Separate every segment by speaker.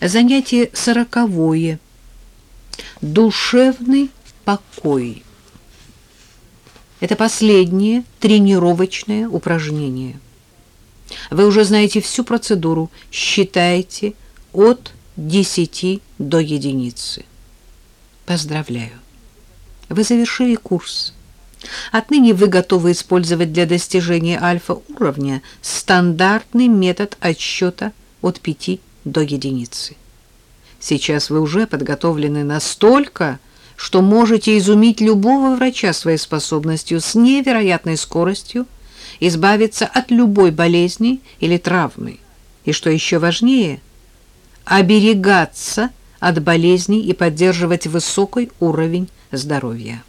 Speaker 1: Занятие сороковое. Душевный покой. Это последнее тренировочное упражнение. Вы уже знаете всю процедуру. Считайте от 10 до единицы. Поздравляю. Вы завершили курс. Отныне вы готовы использовать для достижения альфа-уровня стандартный метод отсчета от 5 до единицы. Сейчас вы уже подготовлены настолько, что можете изумить любого врача своей способностью с невероятной скоростью избавиться от любой болезни или травмы. И что еще важнее, оберегаться от болезней и поддерживать высокий уровень здоровья.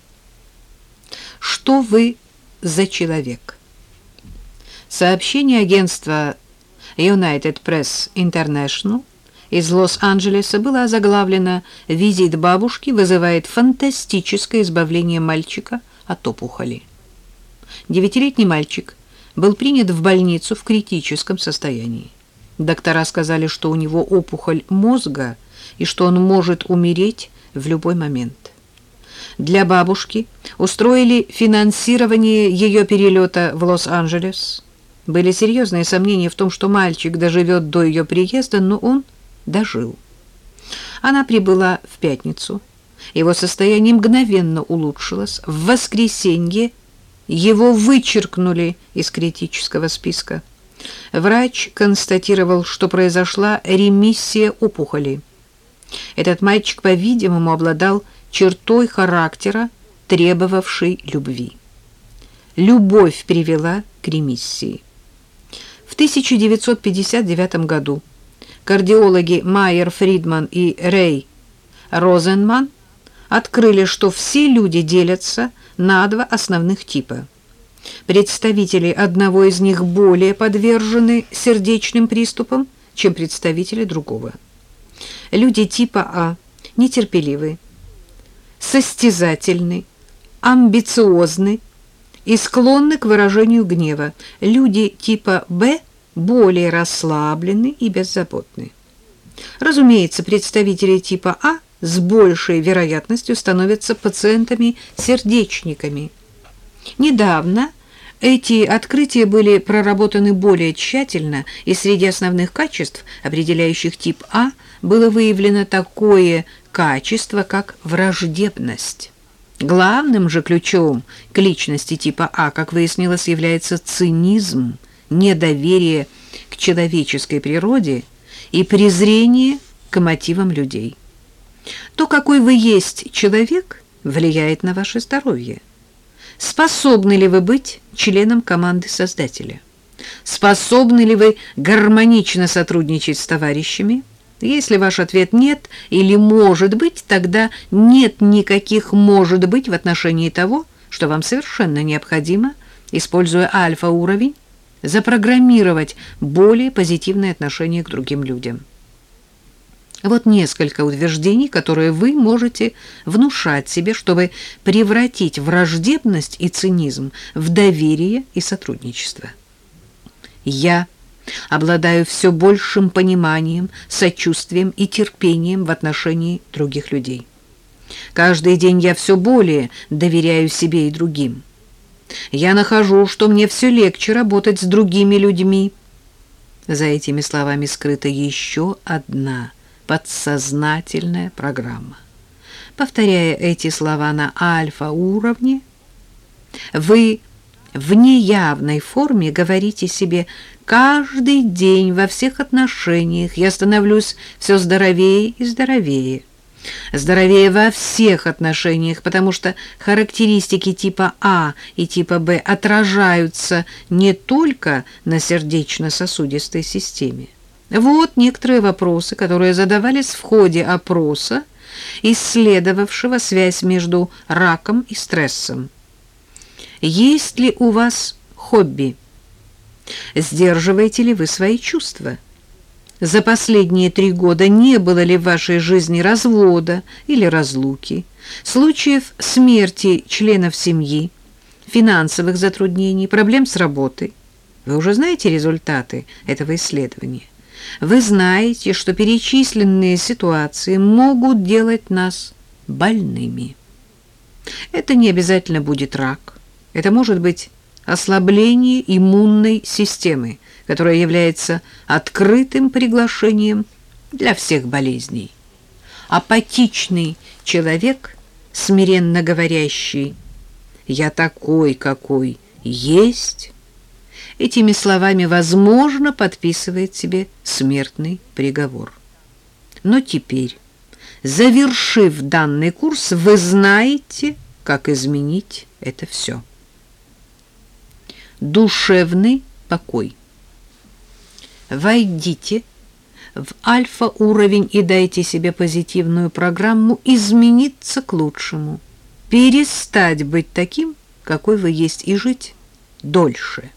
Speaker 1: Что вы за человек? Сообщение агентства United Press International из Лос-Анджелеса было озаглавлено «Визит бабушки вызывает фантастическое избавление мальчика от опухоли». Девятилетний мальчик был принят в больницу в критическом состоянии. Доктора сказали, что у него опухоль мозга и что он может умереть в любой момент. Для бабушки устроили финансирование ее перелета в Лос-Анджелес. Были серьезные сомнения в том, что мальчик доживет до ее приезда, но он дожил. Она прибыла в пятницу. Его состояние мгновенно улучшилось. В воскресенье его вычеркнули из критического списка. Врач констатировал, что произошла ремиссия опухоли. Этот мальчик, по-видимому, обладал чертой характера, требовавшей любви. Любовь привела к ремиссии. В 1959 году кардиологи Майер Фридман и Рэй Розенман открыли, что все люди делятся на два основных типа. Представители одного из них более подвержены сердечным приступам, чем представители другого. Люди типа А нетерпеливы, состязательны, амбициозны и склонны к выражению гнева. Люди типа Б более расслаблены и беззаботны. Разумеется, представители типа А с большей вероятностью становятся пациентами-сердечниками. Недавно эти открытия были проработаны более тщательно, и среди основных качеств, определяющих тип А, было выявлено такое качество, как враждебность. Главным же ключом к личности типа А, как выяснилось, является цинизм, недоверие к человеческой природе и презрение к мотивам людей. То, какой вы есть человек, влияет на ваше здоровье. Способны ли вы быть членом команды Создателя? Способны ли вы гармонично сотрудничать с товарищами? Если ваш ответ «нет» или «может быть», тогда нет никаких «может быть» в отношении того, что вам совершенно необходимо, используя альфа-уровень, запрограммировать более позитивное отношение к другим людям. Вот несколько утверждений, которые вы можете внушать себе, чтобы превратить враждебность и цинизм в доверие и сотрудничество. Я обладаю все большим пониманием, сочувствием и терпением в отношении других людей. Каждый день я все более доверяю себе и другим. Я нахожу, что мне все легче работать с другими людьми. За этими словами скрыта еще одна подсознательная программа. Повторяя эти слова на альфа-уровне, вы в неявной форме говорите себе «каждый день во всех отношениях я становлюсь все здоровее и здоровее». Здоровее во всех отношениях, потому что характеристики типа А и типа Б отражаются не только на сердечно-сосудистой системе. Вот некоторые вопросы, которые задавались в ходе опроса, исследовавшего связь между раком и стрессом. Есть ли у вас хобби? Сдерживаете ли вы свои чувства? За последние три года не было ли в вашей жизни развода или разлуки, случаев смерти членов семьи, финансовых затруднений, проблем с работой? Вы уже знаете результаты этого исследования. Вы знаете, что перечисленные ситуации могут делать нас больными. Это не обязательно будет рак. Это может быть ослабление иммунной системы, которая является открытым приглашением для всех болезней. Апатичный человек, смиренно говорящий «я такой, какой есть», этими словами, возможно, подписывает себе смертный приговор. Но теперь, завершив данный курс, вы знаете, как изменить это все. Душевный покой. Войдите в альфа-уровень и дайте себе позитивную программу измениться к лучшему, перестать быть таким, какой вы есть, и жить дольше.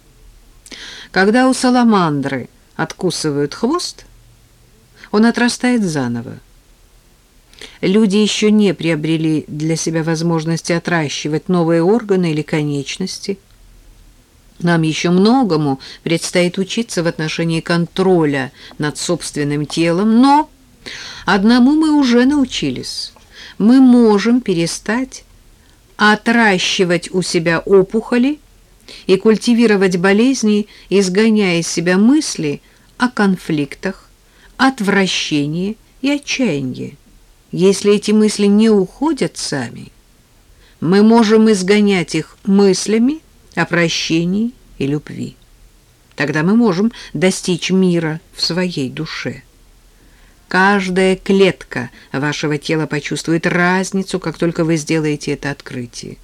Speaker 1: Когда у саламандры откусывают хвост, он отрастает заново. Люди еще не приобрели для себя возможности отращивать новые органы или конечности. Нам еще многому предстоит учиться в отношении контроля над собственным телом, но одному мы уже научились. Мы можем перестать отращивать у себя опухоли, и культивировать болезни, изгоняя из себя мысли о конфликтах, отвращении и отчаянии. Если эти мысли не уходят сами, мы можем изгонять их мыслями о прощении и любви. Тогда мы можем достичь мира в своей душе. Каждая клетка вашего тела почувствует разницу, как только вы сделаете это открытие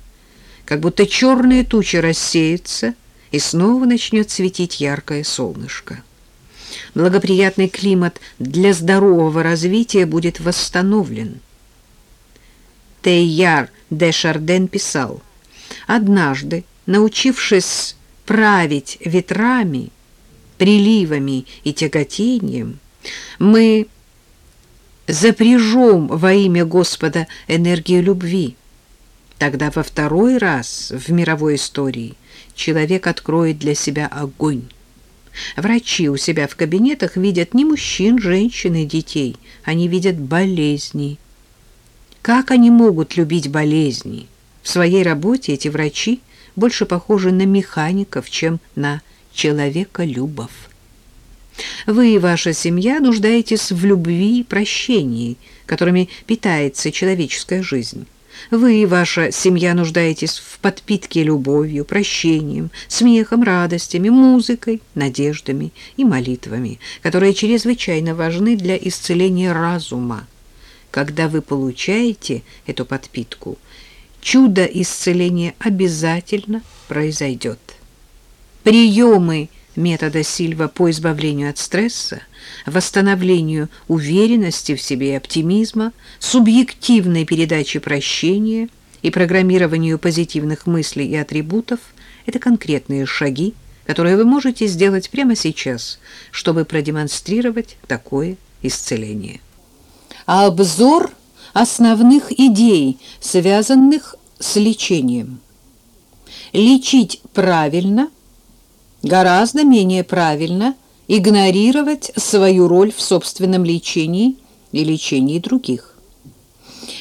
Speaker 1: как будто черные тучи рассеются, и снова начнет светить яркое солнышко. Благоприятный климат для здорового развития будет восстановлен. Тейяр де Шарден писал, «Однажды, научившись править ветрами, приливами и тяготением, мы запряжем во имя Господа энергию любви, Тогда во второй раз в мировой истории человек откроет для себя огонь. Врачи у себя в кабинетах видят не мужчин, женщин и детей, они видят болезни. Как они могут любить болезни? В своей работе эти врачи больше похожи на механиков, чем на человеколюбов. Вы и ваша семья нуждаетесь в любви и прощении, которыми питается человеческая жизнь. Вы и ваша семья нуждаетесь в подпитке любовью, прощением, смехом, радостями, музыкой, надеждами и молитвами, которые чрезвычайно важны для исцеления разума. Когда вы получаете эту подпитку, чудо исцеления обязательно произойдет. Приемы метода Сильва по избавлению от стресса, восстановлению уверенности в себе и оптимизма, субъективной передаче прощения и программированию позитивных мыслей и атрибутов – это конкретные шаги, которые вы можете сделать прямо сейчас, чтобы продемонстрировать такое исцеление. А обзор основных идей, связанных с лечением. Лечить правильно – гораздо менее правильно игнорировать свою роль в собственном лечении и лечении других.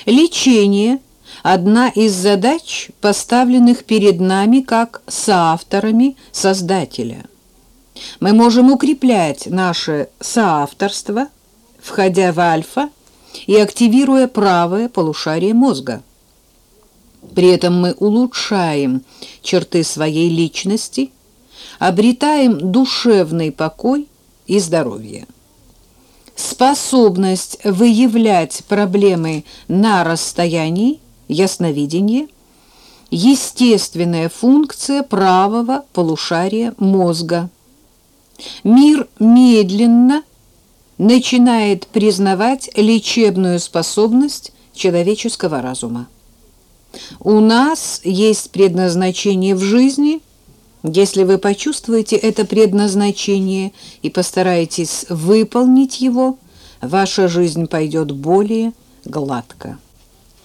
Speaker 1: Лечение – одна из задач, поставленных перед нами как соавторами Создателя. Мы можем укреплять наше соавторство, входя в альфа и активируя правое полушарие мозга. При этом мы улучшаем черты своей личности – обретаем душевный покой и здоровье. Способность выявлять проблемы на расстоянии, ясновидение – естественная функция правого полушария мозга. Мир медленно начинает признавать лечебную способность человеческого разума. У нас есть предназначение в жизни – если вы почувствуете это предназначение и постараетесь выполнить его, ваша жизнь пойдет более гладко.